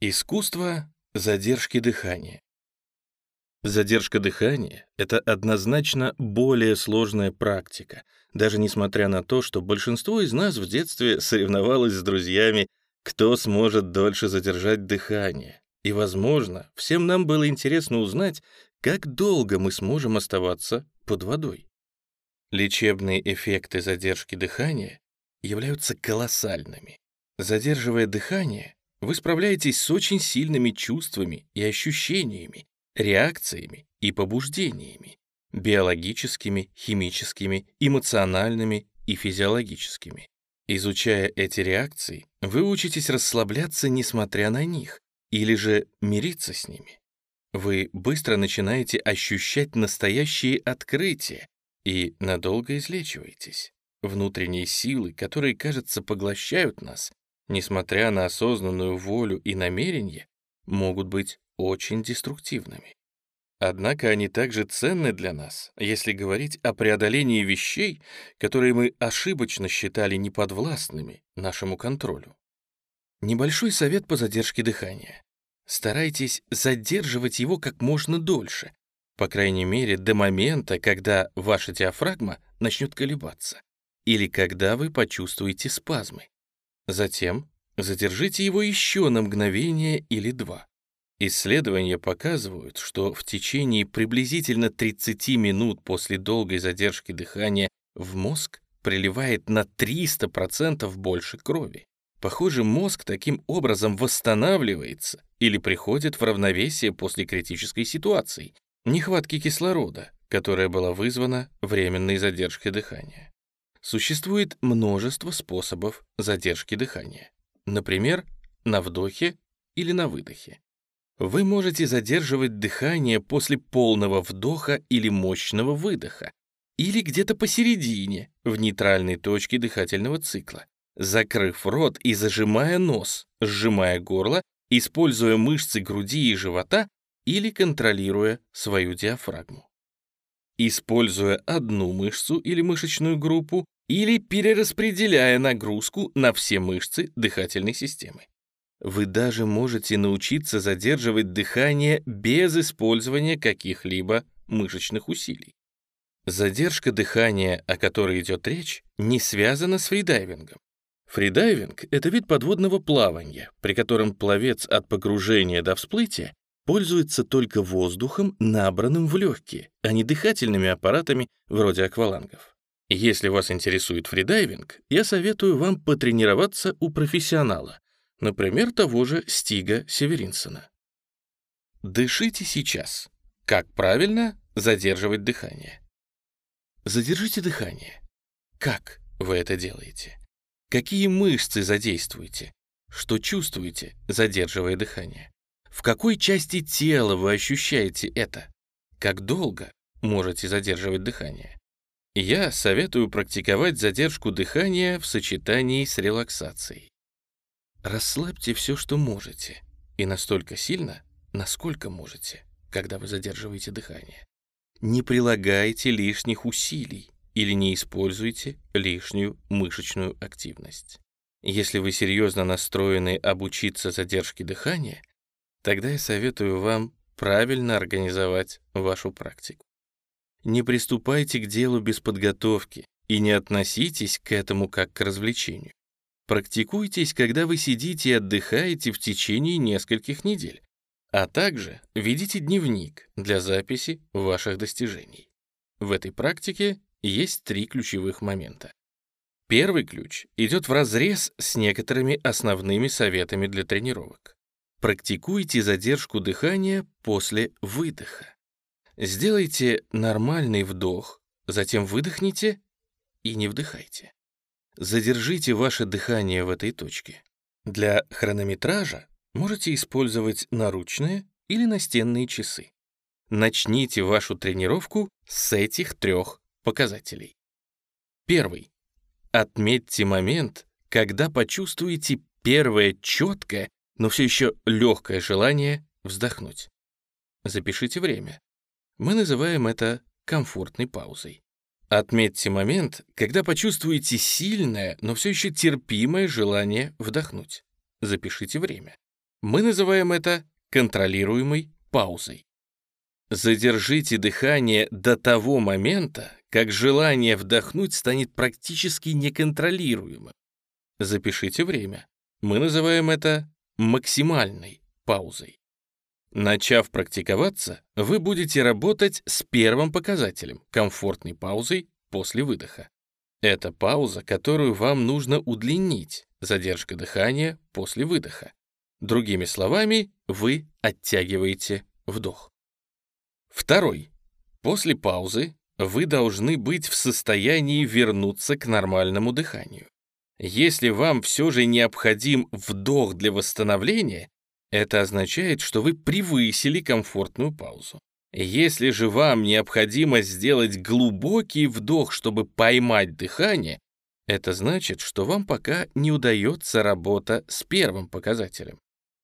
Искусство задержки дыхания. Задержка дыхания — это однозначно более сложная практика, даже несмотря на то, что большинство из нас в детстве соревновалось с друзьями, кто сможет дольше задержать дыхание. И, возможно, всем нам было интересно узнать, как долго мы сможем оставаться под водой. Лечебные эффекты задержки дыхания являются колоссальными. Задерживая дыхание, вы справляетесь с очень сильными чувствами и ощущениями, реакциями и побуждениями, биологическими, химическими, эмоциональными и физиологическими. Изучая эти реакции, вы учитесь расслабляться, несмотря на них, или же мириться с ними. Вы быстро начинаете ощущать настоящие открытия и надолго излечиваетесь. Внутренние силы, которые, кажется, поглощают нас, несмотря на осознанную волю и намерение, могут быть очень деструктивными. Однако они также ценны для нас, если говорить о преодолении вещей, которые мы ошибочно считали неподвластными нашему контролю. Небольшой совет по задержке дыхания. Старайтесь задерживать его как можно дольше, по крайней мере до момента, когда ваша диафрагма начнет колебаться, или когда вы почувствуете спазмы. Затем задержите его еще на мгновение или два. Исследования показывают, что в течение приблизительно 30 минут после долгой задержки дыхания в мозг приливает на 300% больше крови. Похоже, мозг таким образом восстанавливается или приходит в равновесие после критической ситуации, нехватки кислорода, которая была вызвана временной задержкой дыхания. Существует множество способов задержки дыхания. Например, на вдохе или на выдохе. Вы можете задерживать дыхание после полного вдоха или мощного выдоха, или где-то посередине, в нейтральной точке дыхательного цикла, закрыв рот и зажимая нос, сжимая горло, используя мышцы груди и живота или контролируя свою диафрагму используя одну мышцу или мышечную группу, или перераспределяя нагрузку на все мышцы дыхательной системы. Вы даже можете научиться задерживать дыхание без использования каких-либо мышечных усилий. Задержка дыхания, о которой идет речь, не связана с фридайвингом. Фридайвинг — это вид подводного плавания, при котором пловец от погружения до всплытия пользуется только воздухом, набранным в легкие, а не дыхательными аппаратами вроде аквалангов. Если вас интересует фридайвинг, я советую вам потренироваться у профессионала, например, того же Стига Северинсона. Дышите сейчас. Как правильно задерживать дыхание? Задержите дыхание. Как вы это делаете? Какие мышцы задействуете? Что чувствуете, задерживая дыхание? В какой части тела вы ощущаете это? Как долго можете задерживать дыхание? Я советую практиковать задержку дыхания в сочетании с релаксацией. Расслабьте все, что можете, и настолько сильно, насколько можете, когда вы задерживаете дыхание. Не прилагайте лишних усилий или не используйте лишнюю мышечную активность. Если вы серьезно настроены обучиться задержке дыхания, Тогда я советую вам правильно организовать вашу практику. Не приступайте к делу без подготовки и не относитесь к этому как к развлечению. Практикуйтесь, когда вы сидите и отдыхаете в течение нескольких недель, а также ведите дневник для записи ваших достижений. В этой практике есть три ключевых момента. Первый ключ идет вразрез с некоторыми основными советами для тренировок. Практикуйте задержку дыхания после выдоха. Сделайте нормальный вдох, затем выдохните и не вдыхайте. Задержите ваше дыхание в этой точке. Для хронометража можете использовать наручные или настенные часы. Начните вашу тренировку с этих трех показателей. Первый. Отметьте момент, когда почувствуете первое четкое но все еще легкое желание вздохнуть. Запишите время. Мы называем это комфортной паузой. Отметьте момент, когда почувствуете сильное, но все еще терпимое желание вдохнуть. Запишите время. Мы называем это контролируемой паузой. Задержите дыхание до того момента, как желание вдохнуть станет практически неконтролируемым. Запишите время. Мы называем это максимальной паузой. Начав практиковаться, вы будете работать с первым показателем — комфортной паузой после выдоха. Это пауза, которую вам нужно удлинить, задержка дыхания после выдоха. Другими словами, вы оттягиваете вдох. Второй. После паузы вы должны быть в состоянии вернуться к нормальному дыханию. Если вам все же необходим вдох для восстановления, это означает, что вы превысили комфортную паузу. Если же вам необходимо сделать глубокий вдох, чтобы поймать дыхание, это значит, что вам пока не удается работа с первым показателем.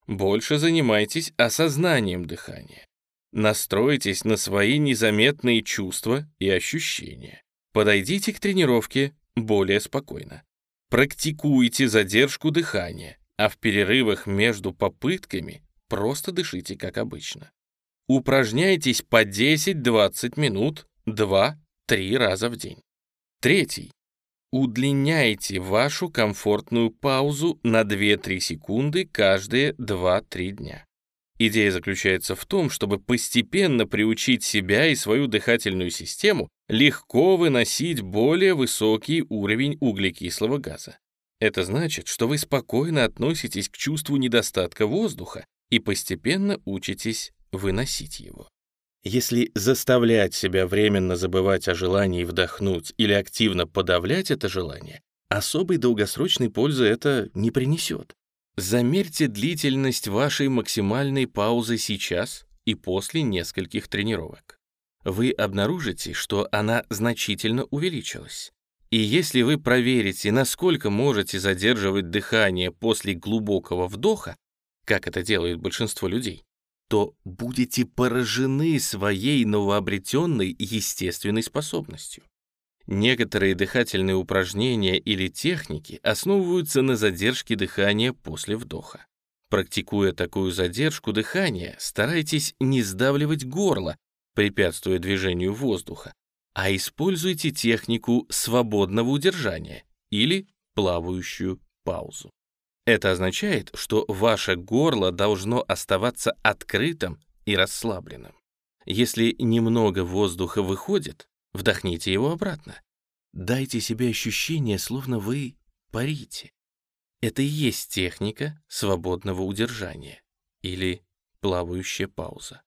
Больше занимайтесь осознанием дыхания. Настройтесь на свои незаметные чувства и ощущения. Подойдите к тренировке более спокойно. Практикуйте задержку дыхания, а в перерывах между попытками просто дышите как обычно. Упражняйтесь по 10-20 минут 2-3 раза в день. Третий. Удлиняйте вашу комфортную паузу на 2-3 секунды каждые 2-3 дня. Идея заключается в том, чтобы постепенно приучить себя и свою дыхательную систему легко выносить более высокий уровень углекислого газа. Это значит, что вы спокойно относитесь к чувству недостатка воздуха и постепенно учитесь выносить его. Если заставлять себя временно забывать о желании вдохнуть или активно подавлять это желание, особой долгосрочной пользы это не принесет. Замерьте длительность вашей максимальной паузы сейчас и после нескольких тренировок. Вы обнаружите, что она значительно увеличилась. И если вы проверите, насколько можете задерживать дыхание после глубокого вдоха, как это делает большинство людей, то будете поражены своей новообретенной естественной способностью. Некоторые дыхательные упражнения или техники основываются на задержке дыхания после вдоха. Практикуя такую задержку дыхания, старайтесь не сдавливать горло, препятствуя движению воздуха, а используйте технику свободного удержания или плавающую паузу. Это означает, что ваше горло должно оставаться открытым и расслабленным. Если немного воздуха выходит, Вдохните его обратно. Дайте себе ощущение, словно вы парите. Это и есть техника свободного удержания или плавающая пауза.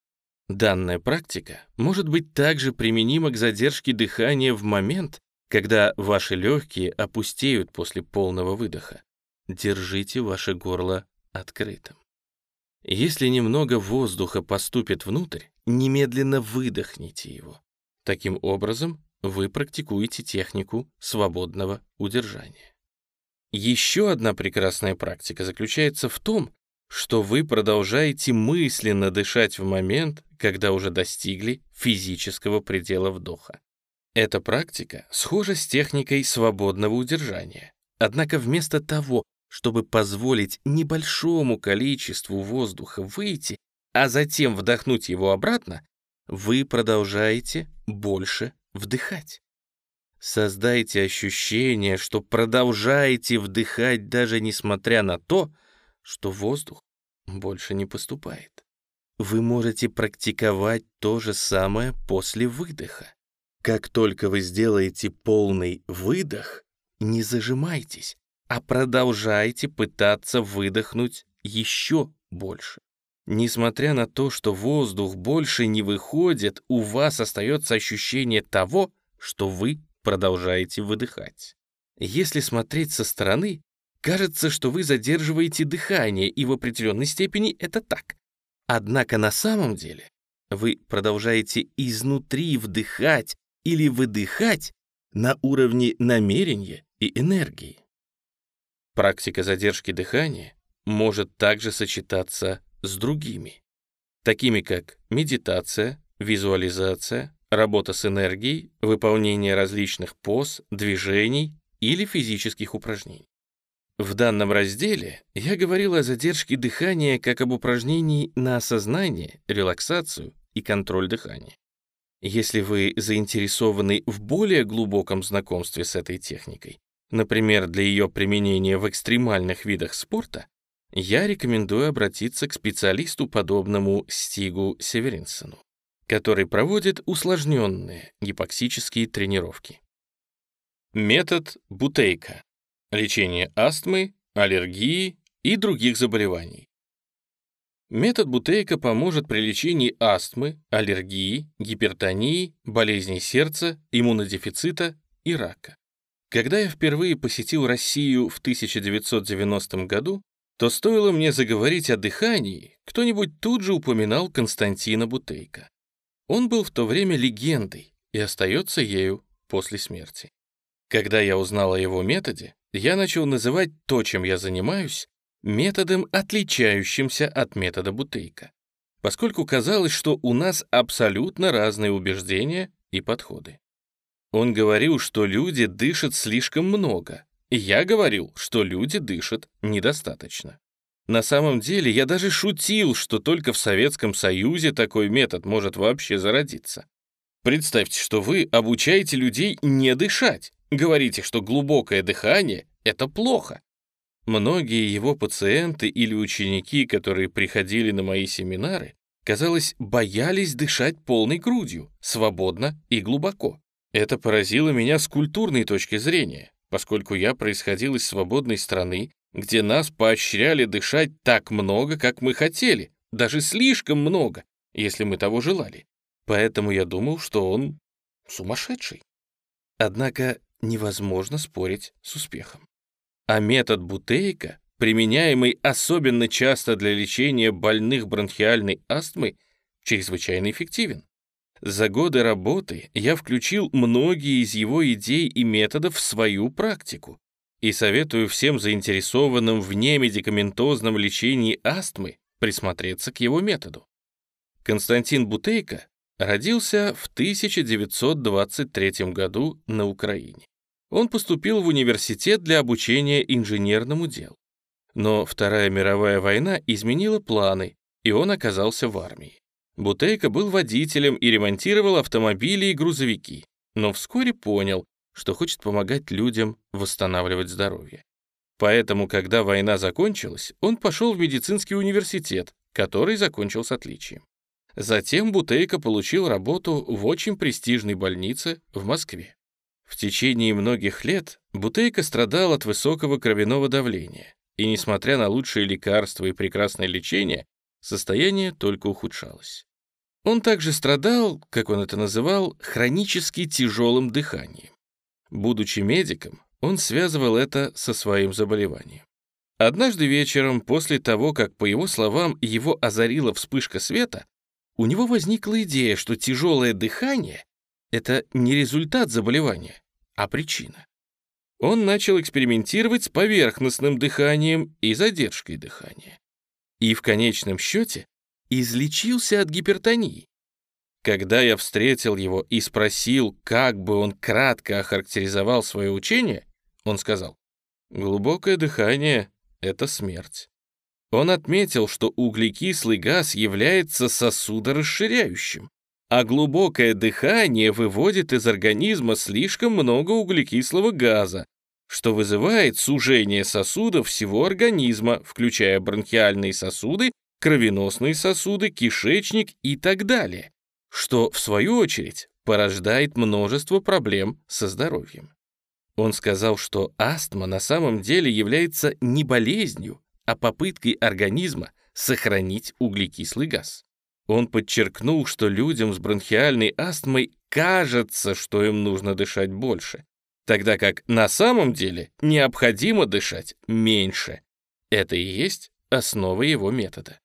Данная практика может быть также применима к задержке дыхания в момент, когда ваши легкие опустеют после полного выдоха. Держите ваше горло открытым. Если немного воздуха поступит внутрь, немедленно выдохните его. Таким образом, вы практикуете технику свободного удержания. Еще одна прекрасная практика заключается в том, что вы продолжаете мысленно дышать в момент, когда уже достигли физического предела вдоха. Эта практика схожа с техникой свободного удержания. Однако вместо того, чтобы позволить небольшому количеству воздуха выйти, а затем вдохнуть его обратно, вы продолжаете больше вдыхать. Создайте ощущение, что продолжаете вдыхать даже несмотря на то, что воздух больше не поступает. Вы можете практиковать то же самое после выдоха. Как только вы сделаете полный выдох, не зажимайтесь, а продолжайте пытаться выдохнуть еще больше. Несмотря на то, что воздух больше не выходит, у вас остается ощущение того, что вы продолжаете выдыхать. Если смотреть со стороны, кажется, что вы задерживаете дыхание, и в определенной степени это так. Однако на самом деле вы продолжаете изнутри вдыхать или выдыхать на уровне намерения и энергии. Практика задержки дыхания может также сочетаться с другими, такими как медитация, визуализация, работа с энергией, выполнение различных поз, движений или физических упражнений. В данном разделе я говорил о задержке дыхания как об упражнении на осознание, релаксацию и контроль дыхания. Если вы заинтересованы в более глубоком знакомстве с этой техникой, например, для ее применения в экстремальных видах спорта, я рекомендую обратиться к специалисту, подобному Стигу Северинсону, который проводит усложненные гипоксические тренировки. Метод Бутейка лечение астмы, аллергии и других заболеваний. Метод Бутейка поможет при лечении астмы, аллергии, гипертонии, болезней сердца, иммунодефицита и рака. Когда я впервые посетил Россию в 1990 году, то стоило мне заговорить о дыхании, кто-нибудь тут же упоминал Константина Бутейка. Он был в то время легендой и остается ею после смерти. Когда я узнал о его методе, я начал называть то, чем я занимаюсь, методом, отличающимся от метода Бутейка, поскольку казалось, что у нас абсолютно разные убеждения и подходы. Он говорил, что люди дышат слишком много, я говорил, что люди дышат недостаточно. На самом деле я даже шутил, что только в Советском Союзе такой метод может вообще зародиться. Представьте, что вы обучаете людей не дышать, Говорите, что глубокое дыхание — это плохо. Многие его пациенты или ученики, которые приходили на мои семинары, казалось, боялись дышать полной грудью, свободно и глубоко. Это поразило меня с культурной точки зрения, поскольку я происходил из свободной страны, где нас поощряли дышать так много, как мы хотели, даже слишком много, если мы того желали. Поэтому я думал, что он сумасшедший. Однако невозможно спорить с успехом. А метод Бутейка, применяемый особенно часто для лечения больных бронхиальной астмой, чрезвычайно эффективен. За годы работы я включил многие из его идей и методов в свою практику и советую всем заинтересованным в немедикаментозном лечении астмы присмотреться к его методу. Константин Бутейко Родился в 1923 году на Украине. Он поступил в университет для обучения инженерному делу. Но Вторая мировая война изменила планы, и он оказался в армии. Бутейко был водителем и ремонтировал автомобили и грузовики, но вскоре понял, что хочет помогать людям восстанавливать здоровье. Поэтому, когда война закончилась, он пошел в медицинский университет, который закончил с отличием. Затем Бутейко получил работу в очень престижной больнице в Москве. В течение многих лет Бутейко страдал от высокого кровяного давления, и, несмотря на лучшие лекарства и прекрасное лечение, состояние только ухудшалось. Он также страдал, как он это называл, хронически тяжелым дыханием. Будучи медиком, он связывал это со своим заболеванием. Однажды вечером, после того, как, по его словам, его озарила вспышка света, у него возникла идея, что тяжелое дыхание — это не результат заболевания, а причина. Он начал экспериментировать с поверхностным дыханием и задержкой дыхания. И в конечном счете излечился от гипертонии. Когда я встретил его и спросил, как бы он кратко охарактеризовал свое учение, он сказал, «Глубокое дыхание — это смерть. Он отметил, что углекислый газ является сосудорасширяющим, а глубокое дыхание выводит из организма слишком много углекислого газа, что вызывает сужение сосудов всего организма, включая бронхиальные сосуды, кровеносные сосуды, кишечник и так далее, что, в свою очередь, порождает множество проблем со здоровьем. Он сказал, что астма на самом деле является не болезнью, а попыткой организма сохранить углекислый газ. Он подчеркнул, что людям с бронхиальной астмой кажется, что им нужно дышать больше, тогда как на самом деле необходимо дышать меньше. Это и есть основа его метода.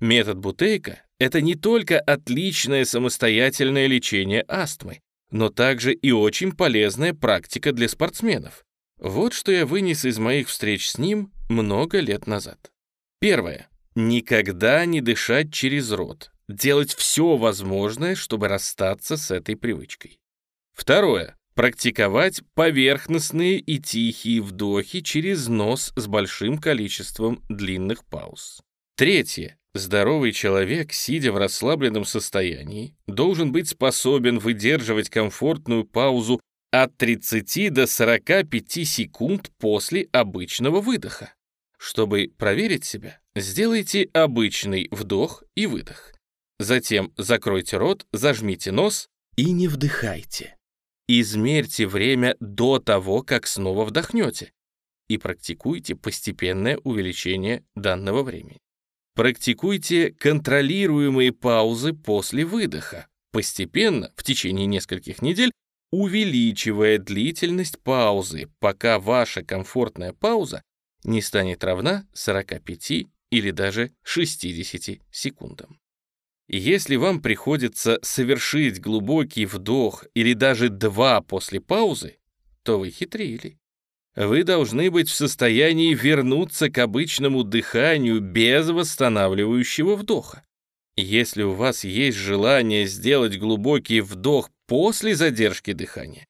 Метод Бутейка — это не только отличное самостоятельное лечение астмы, но также и очень полезная практика для спортсменов. Вот что я вынес из моих встреч с ним много лет назад. Первое. Никогда не дышать через рот. Делать все возможное, чтобы расстаться с этой привычкой. Второе. Практиковать поверхностные и тихие вдохи через нос с большим количеством длинных пауз. Третье. Здоровый человек, сидя в расслабленном состоянии, должен быть способен выдерживать комфортную паузу от 30 до 45 секунд после обычного выдоха. Чтобы проверить себя, сделайте обычный вдох и выдох. Затем закройте рот, зажмите нос и не вдыхайте. Измерьте время до того, как снова вдохнете, и практикуйте постепенное увеличение данного времени. Практикуйте контролируемые паузы после выдоха, постепенно, в течение нескольких недель, увеличивая длительность паузы, пока ваша комфортная пауза не станет равна 45 или даже 60 секундам. Если вам приходится совершить глубокий вдох или даже два после паузы, то вы хитрили. Вы должны быть в состоянии вернуться к обычному дыханию без восстанавливающего вдоха. Если у вас есть желание сделать глубокий вдох после задержки дыхания,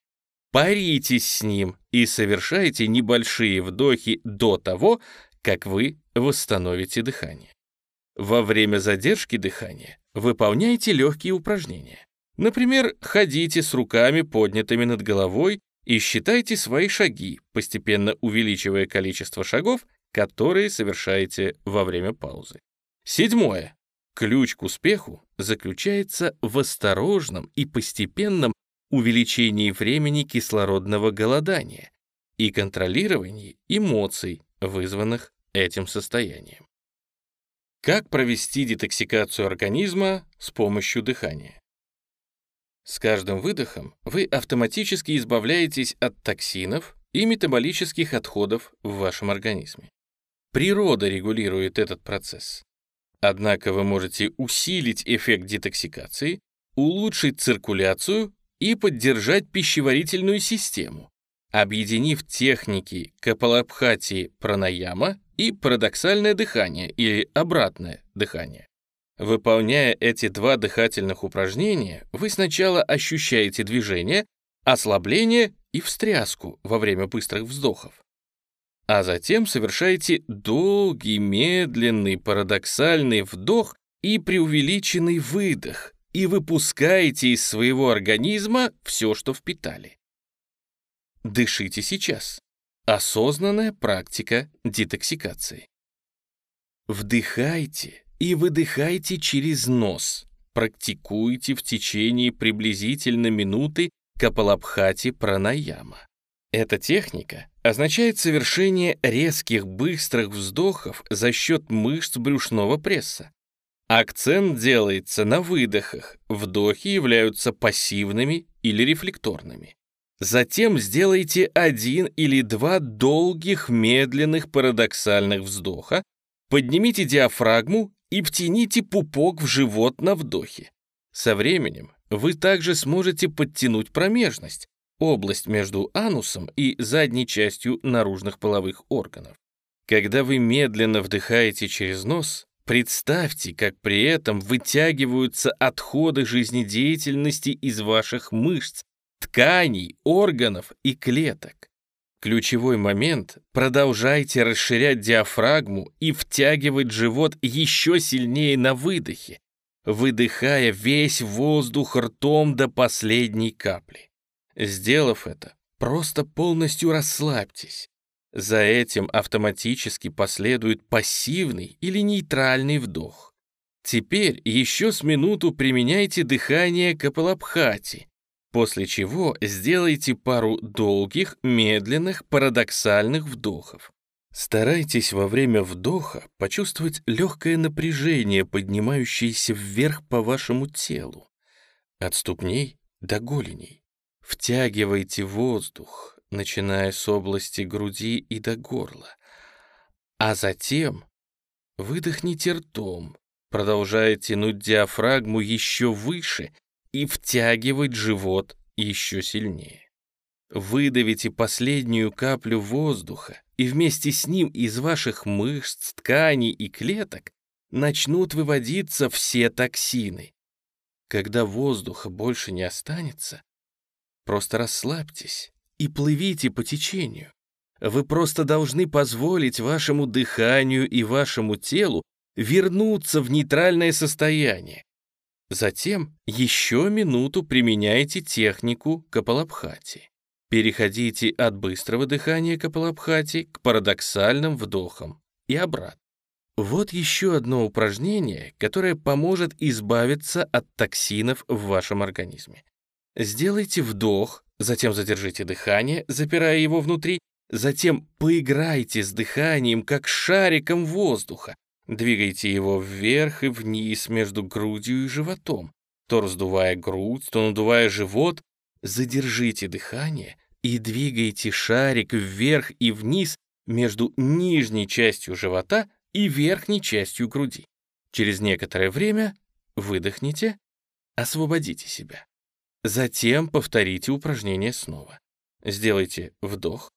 паритесь с ним и совершайте небольшие вдохи до того, как вы восстановите дыхание. Во время задержки дыхания выполняйте легкие упражнения. Например, ходите с руками поднятыми над головой и считайте свои шаги, постепенно увеличивая количество шагов, которые совершаете во время паузы. Седьмое. Ключ к успеху заключается в осторожном и постепенном увеличении времени кислородного голодания и контролировании эмоций, вызванных этим состоянием. Как провести детоксикацию организма с помощью дыхания? С каждым выдохом вы автоматически избавляетесь от токсинов и метаболических отходов в вашем организме. Природа регулирует этот процесс. Однако вы можете усилить эффект детоксикации, улучшить циркуляцию и поддержать пищеварительную систему, объединив техники капалабхати пранаяма и парадоксальное дыхание или обратное дыхание. Выполняя эти два дыхательных упражнения, вы сначала ощущаете движение, ослабление и встряску во время быстрых вздохов. А затем совершаете долгий, медленный, парадоксальный вдох и преувеличенный выдох, и выпускаете из своего организма все, что впитали. Дышите сейчас. Осознанная практика детоксикации. Вдыхайте и выдыхайте через нос. Практикуйте в течение приблизительно минуты капалабхати пранаяма. Эта техника означает совершение резких быстрых вздохов за счет мышц брюшного пресса. Акцент делается на выдохах, вдохи являются пассивными или рефлекторными. Затем сделайте один или два долгих медленных парадоксальных вздоха, поднимите диафрагму и втяните пупок в живот на вдохе. Со временем вы также сможете подтянуть промежность, область между анусом и задней частью наружных половых органов. Когда вы медленно вдыхаете через нос, представьте, как при этом вытягиваются отходы жизнедеятельности из ваших мышц, тканей, органов и клеток. Ключевой момент — продолжайте расширять диафрагму и втягивать живот еще сильнее на выдохе, выдыхая весь воздух ртом до последней капли. Сделав это, просто полностью расслабьтесь. За этим автоматически последует пассивный или нейтральный вдох. Теперь еще с минуту применяйте дыхание капалабхати, после чего сделайте пару долгих, медленных, парадоксальных вдохов. Старайтесь во время вдоха почувствовать легкое напряжение, поднимающееся вверх по вашему телу, от ступней до голеней. Втягивайте воздух, начиная с области груди и до горла, а затем выдохните ртом, продолжая тянуть диафрагму еще выше и втягивать живот еще сильнее. Выдавите последнюю каплю воздуха, и вместе с ним из ваших мышц, тканей и клеток начнут выводиться все токсины. Когда воздуха больше не останется, Просто расслабьтесь и плывите по течению. Вы просто должны позволить вашему дыханию и вашему телу вернуться в нейтральное состояние. Затем еще минуту применяйте технику Капалабхати. Переходите от быстрого дыхания Капалабхати к парадоксальным вдохам и обратно. Вот еще одно упражнение, которое поможет избавиться от токсинов в вашем организме. Сделайте вдох, затем задержите дыхание, запирая его внутри, затем поиграйте с дыханием, как шариком воздуха. Двигайте его вверх и вниз между грудью и животом, то раздувая грудь, то надувая живот. Задержите дыхание и двигайте шарик вверх и вниз между нижней частью живота и верхней частью груди. Через некоторое время выдохните, освободите себя. Затем повторите упражнение снова. Сделайте вдох,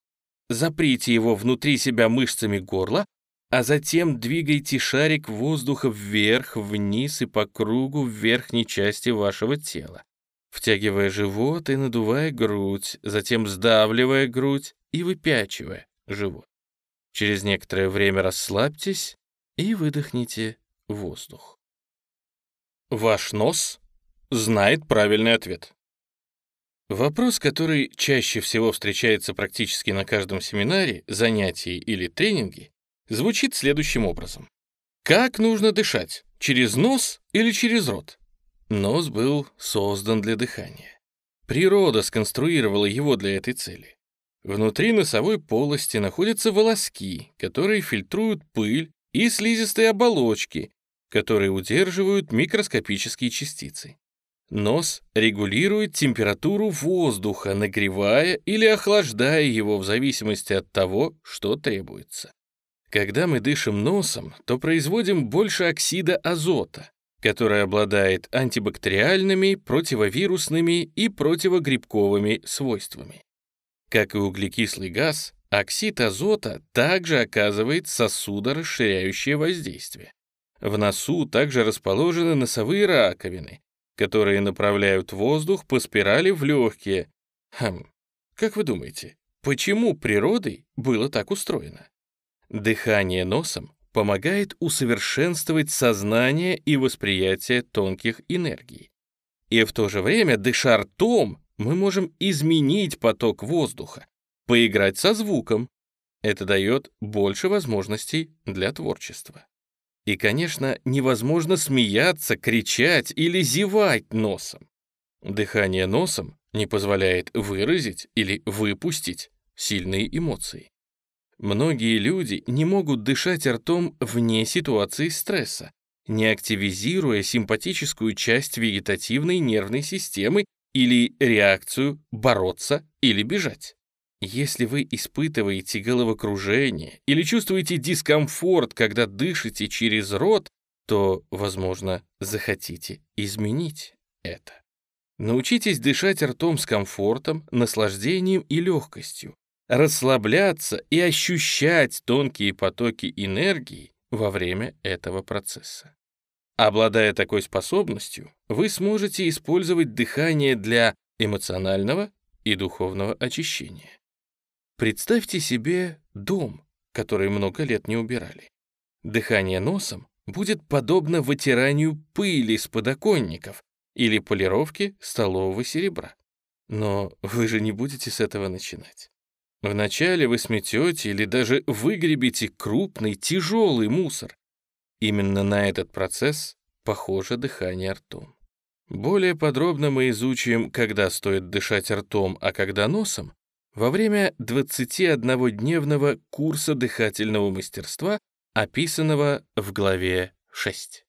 заприте его внутри себя мышцами горла, а затем двигайте шарик воздуха вверх, вниз и по кругу в верхней части вашего тела, втягивая живот и надувая грудь, затем сдавливая грудь и выпячивая живот. Через некоторое время расслабьтесь и выдохните воздух. Ваш нос знает правильный ответ. Вопрос, который чаще всего встречается практически на каждом семинаре, занятии или тренинге, звучит следующим образом. Как нужно дышать? Через нос или через рот? Нос был создан для дыхания. Природа сконструировала его для этой цели. Внутри носовой полости находятся волоски, которые фильтруют пыль и слизистые оболочки, которые удерживают микроскопические частицы. Нос регулирует температуру воздуха, нагревая или охлаждая его в зависимости от того, что требуется. Когда мы дышим носом, то производим больше оксида азота, который обладает антибактериальными, противовирусными и противогрибковыми свойствами. Как и углекислый газ, оксид азота также оказывает сосудорасширяющее воздействие. В носу также расположены носовые раковины, которые направляют воздух по спирали в легкие. Хм, как вы думаете, почему природой было так устроено? Дыхание носом помогает усовершенствовать сознание и восприятие тонких энергий. И в то же время, дыша ртом, мы можем изменить поток воздуха, поиграть со звуком. Это дает больше возможностей для творчества. И, конечно, невозможно смеяться, кричать или зевать носом. Дыхание носом не позволяет выразить или выпустить сильные эмоции. Многие люди не могут дышать ртом вне ситуации стресса, не активизируя симпатическую часть вегетативной нервной системы или реакцию бороться или бежать. Если вы испытываете головокружение или чувствуете дискомфорт, когда дышите через рот, то, возможно, захотите изменить это. Научитесь дышать ртом с комфортом, наслаждением и легкостью, расслабляться и ощущать тонкие потоки энергии во время этого процесса. Обладая такой способностью, вы сможете использовать дыхание для эмоционального и духовного очищения. Представьте себе дом, который много лет не убирали. Дыхание носом будет подобно вытиранию пыли с подоконников или полировке столового серебра. Но вы же не будете с этого начинать. Вначале вы сметете или даже выгребете крупный, тяжелый мусор, Именно на этот процесс похоже дыхание ртом. Более подробно мы изучим, когда стоит дышать ртом, а когда носом, во время 21-дневного курса дыхательного мастерства, описанного в главе 6.